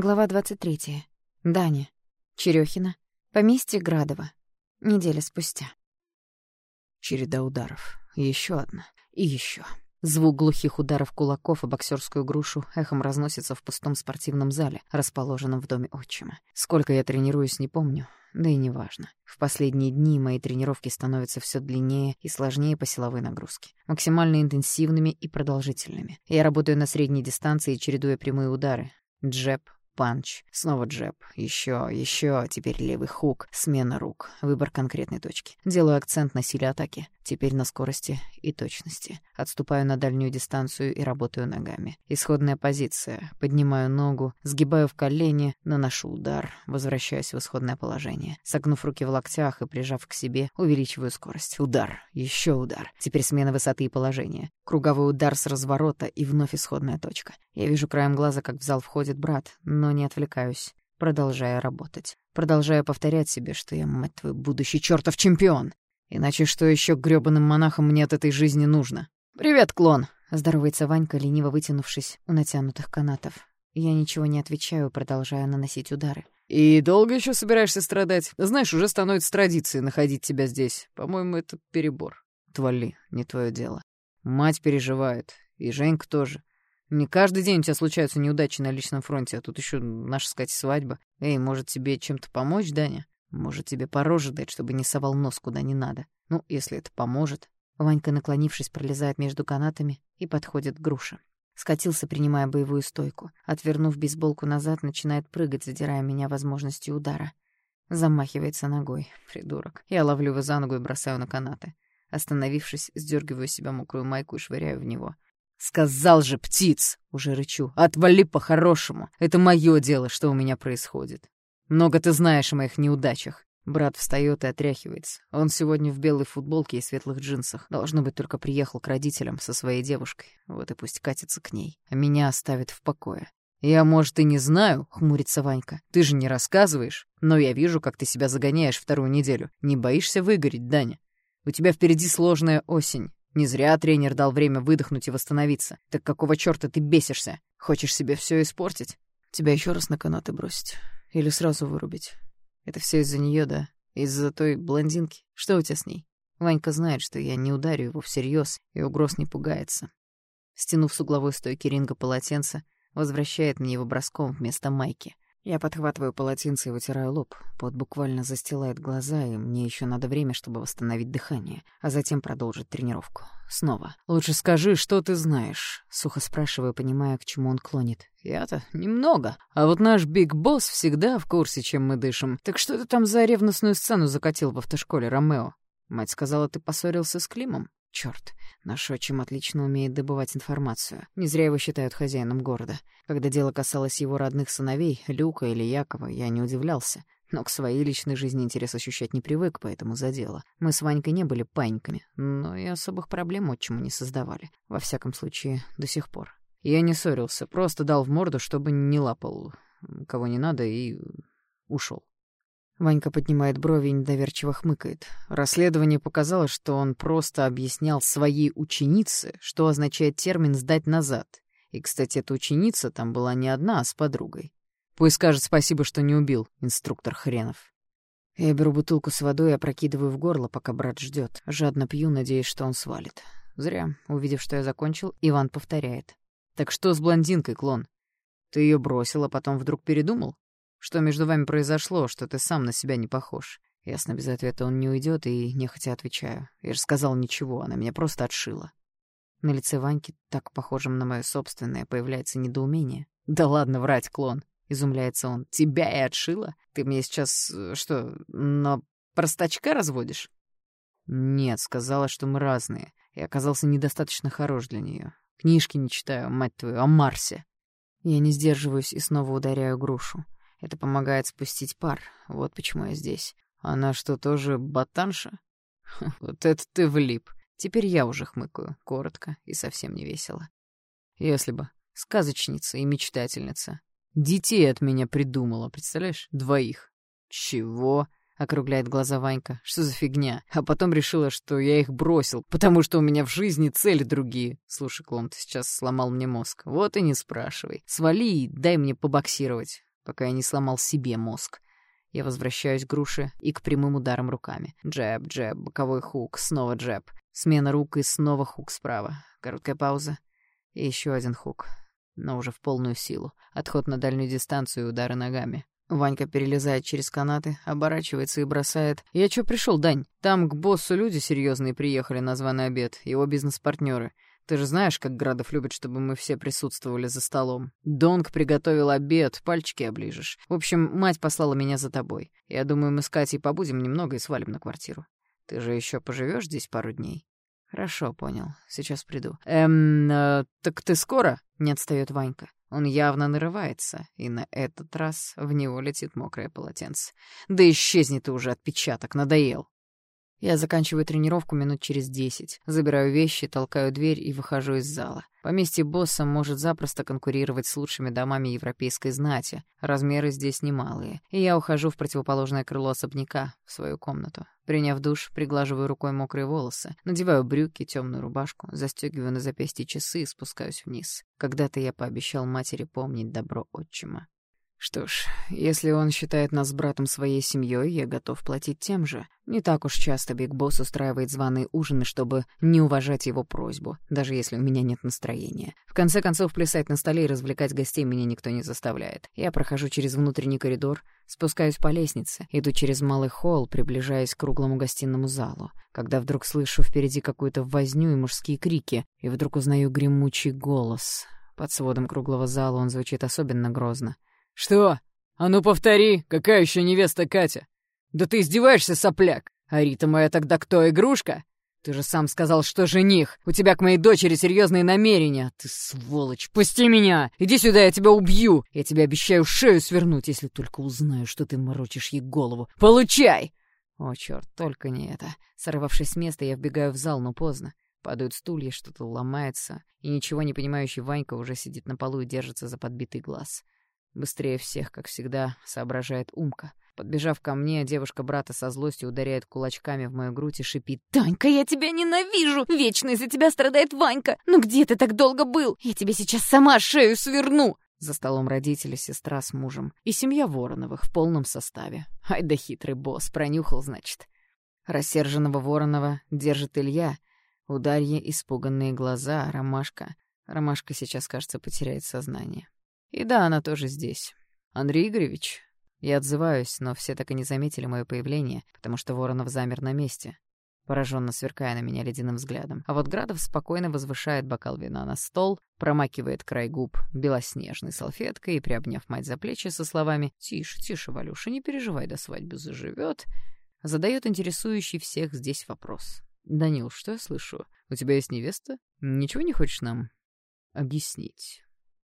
Глава 23. Даня. Черёхина. Поместье Градова. Неделя спустя. Череда ударов. Еще одна. И еще. Звук глухих ударов кулаков и боксерскую грушу эхом разносится в пустом спортивном зале, расположенном в доме отчима. Сколько я тренируюсь, не помню, да и неважно. В последние дни мои тренировки становятся все длиннее и сложнее по силовой нагрузке. Максимально интенсивными и продолжительными. Я работаю на средней дистанции, чередуя прямые удары. Джеб, панч, снова джеб, еще, еще, теперь левый хук, смена рук, выбор конкретной точки. Делаю акцент на силе атаки, теперь на скорости и точности. Отступаю на дальнюю дистанцию и работаю ногами. Исходная позиция. Поднимаю ногу, сгибаю в колени, наношу удар, возвращаюсь в исходное положение. Согнув руки в локтях и прижав к себе, увеличиваю скорость. Удар, еще удар. Теперь смена высоты и положения. Круговой удар с разворота и вновь исходная точка. Я вижу краем глаза, как в зал входит брат, но не отвлекаюсь, продолжая работать. Продолжая повторять себе, что я, мать твою, будущий чертов чемпион. Иначе что еще грёбаным монахам мне от этой жизни нужно? «Привет, клон!» — здоровается Ванька, лениво вытянувшись у натянутых канатов. Я ничего не отвечаю, продолжая наносить удары. «И долго еще собираешься страдать? Знаешь, уже становится традицией находить тебя здесь. По-моему, это перебор. Твали, не твое дело. Мать переживает, и Женька тоже. Не каждый день у тебя случаются неудачи на личном фронте, а тут еще наша, сказать, свадьба. Эй, может, тебе чем-то помочь, Даня? Может, тебе по роже дать, чтобы не совал нос куда не надо? Ну, если это поможет. Ванька, наклонившись, пролезает между канатами и подходит к груше. Скатился, принимая боевую стойку. Отвернув бейсболку назад, начинает прыгать, задирая меня возможностью удара. Замахивается ногой. Придурок. Я ловлю его за ногу и бросаю на канаты. Остановившись, сдергиваю себя мокрую майку и швыряю в него. «Сказал же, птиц!» — уже рычу. «Отвали по-хорошему. Это мое дело, что у меня происходит. Много ты знаешь о моих неудачах». Брат встает и отряхивается. Он сегодня в белой футболке и светлых джинсах. Должно быть, только приехал к родителям со своей девушкой. Вот и пусть катится к ней. А меня оставит в покое. «Я, может, и не знаю», — хмурится Ванька. «Ты же не рассказываешь. Но я вижу, как ты себя загоняешь вторую неделю. Не боишься выгореть, Даня? У тебя впереди сложная осень. Не зря тренер дал время выдохнуть и восстановиться. Так какого чёрта ты бесишься? Хочешь себе всё испортить? Тебя ещё раз на канаты бросить? Или сразу вырубить? Это всё из-за неё, да? Из-за той блондинки? Что у тебя с ней? Ванька знает, что я не ударю его всерьёз и угроз не пугается. Стянув с угловой стойки ринга полотенце, возвращает мне его броском вместо майки — я подхватываю полотенце и вытираю лоб. Пот буквально застилает глаза, и мне еще надо время, чтобы восстановить дыхание, а затем продолжить тренировку. Снова. «Лучше скажи, что ты знаешь?» — сухо спрашиваю, понимая, к чему он клонит. «Я-то немного. А вот наш Биг Босс всегда в курсе, чем мы дышим. Так что ты там за ревностную сцену закатил в автошколе, Ромео? Мать сказала, ты поссорился с Климом?» Черт, наш отчим отлично умеет добывать информацию. Не зря его считают хозяином города. Когда дело касалось его родных сыновей, Люка или Якова, я не удивлялся. Но к своей личной жизни интерес ощущать не привык, поэтому задело. Мы с Ванькой не были паньками, но и особых проблем отчиму не создавали. Во всяком случае, до сих пор. Я не ссорился, просто дал в морду, чтобы не лапал кого не надо, и ушел. Ванька поднимает брови и недоверчиво хмыкает. Расследование показало, что он просто объяснял своей ученице, что означает термин «сдать назад». И, кстати, эта ученица там была не одна, а с подругой. Пусть скажет спасибо, что не убил, инструктор хренов. Я беру бутылку с водой и опрокидываю в горло, пока брат ждет. Жадно пью, надеясь, что он свалит. Зря. Увидев, что я закончил, Иван повторяет. «Так что с блондинкой, клон? Ты ее бросил, а потом вдруг передумал?» Что между вами произошло, что ты сам на себя не похож? Ясно, без ответа он не уйдет, и нехотя отвечаю. Я же сказал ничего, она меня просто отшила. На лице Ваньки, так похожем на мое собственное, появляется недоумение. «Да ладно врать, клон!» — изумляется он. «Тебя и отшила? Ты мне сейчас, э, что, на простачка разводишь?» «Нет, сказала, что мы разные, и оказался недостаточно хорош для нее. Книжки не читаю, мать твою, о Марсе». Я не сдерживаюсь и снова ударяю грушу. Это помогает спустить пар. Вот почему я здесь. Она что, тоже ботанша? Вот это ты влип. Теперь я уже хмыкаю, коротко и совсем не весело. Если бы. Сказочница и мечтательница. Детей от меня придумала, представляешь? Двоих. Чего? округляет глаза Ванька. Что за фигня? А потом решила, что я их бросил, потому что у меня в жизни цели другие. Слушай, клон, ты сейчас сломал мне мозг. Вот и не спрашивай. Свали и дай мне побоксировать. Пока я не сломал себе мозг. Я возвращаюсь к груше и к прямым ударам руками. Джеб, джеб, боковой хук, снова джеб. Смена рук и снова хук справа. Короткая пауза. И еще один хук. Но уже в полную силу. Отход на дальнюю дистанцию и удары ногами. Ванька перелезает через канаты, оборачивается и бросает. «Я чё пришел, Дань? Там к боссу люди серьезные приехали на званый обед, его бизнес-партнеры. Ты же знаешь, как Градов любит, чтобы мы все присутствовали за столом. Донг приготовил обед, пальчики оближешь. В общем, мать послала меня за тобой. Я думаю, мы с Катей побудем немного и свалим на квартиру. Ты же еще поживешь здесь пару дней? Хорошо, понял. Сейчас приду. Эм, э, так ты скоро? Не отстает Ванька. Он явно нарывается, и на этот раз в него летит мокрое полотенце. Да исчезни ты уже, отпечаток, надоел. Я заканчиваю тренировку минут через десять, забираю вещи, толкаю дверь и выхожу из зала. Поместье босса может запросто конкурировать с лучшими домами европейской знати. Размеры здесь немалые. И я ухожу в противоположное крыло особняка, в свою комнату. Приняв душ, приглаживаю рукой мокрые волосы, надеваю брюки, темную рубашку, застегиваю на запястье часы и спускаюсь вниз. Когда-то я пообещал матери помнить добро отчима. Что ж, если он считает нас братом своей семьей, я готов платить тем же. Не так уж часто Биг Босс устраивает званые ужины, чтобы не уважать его просьбу, даже если у меня нет настроения. В конце концов, плясать на столе и развлекать гостей меня никто не заставляет. Я прохожу через внутренний коридор, спускаюсь по лестнице, иду через малый холл, приближаясь к круглому гостиному залу, когда вдруг слышу впереди какую-то возню и мужские крики, и вдруг узнаю гремучий голос. Под сводом круглого зала он звучит особенно грозно. «Что? А ну повтори, какая еще невеста Катя? Да ты издеваешься, сопляк? А Рита моя тогда кто, игрушка? Ты же сам сказал, что жених. У тебя к моей дочери серьезные намерения. Ты сволочь, пусти меня! Иди сюда, я тебя убью! Я тебе обещаю шею свернуть, если только узнаю, что ты морочишь ей голову. Получай!» О, черт, только не это. Сорвавшись с места, я вбегаю в зал, но поздно. Падают стулья, что-то ломается, и ничего не понимающий Ванька уже сидит на полу и держится за подбитый глаз. Быстрее всех, как всегда, соображает Умка. Подбежав ко мне, девушка брата со злостью ударяет кулачками в мою грудь и шипит. «Танька, я тебя ненавижу! Вечно из-за тебя страдает Ванька! Ну где ты так долго был? Я тебе сейчас сама шею сверну!» За столом родители, сестра с мужем и семья Вороновых в полном составе. Ай да хитрый босс, пронюхал, значит. Рассерженного Воронова держит Илья. У испуганные глаза, Ромашка. Ромашка сейчас, кажется, потеряет сознание. И да, она тоже здесь. Андрей Игоревич. Я отзываюсь, но все так и не заметили мое появление, потому что Воронов замер на месте, пораженно сверкая на меня ледяным взглядом. А вот Градов спокойно возвышает бокал вина на стол, промакивает край губ белоснежной салфеткой и, приобняв мать за плечи со словами «Тише, тише, Валюша, не переживай, до свадьбы заживет», задает интересующий всех здесь вопрос. «Данил, что я слышу? У тебя есть невеста? Ничего не хочешь нам объяснить?»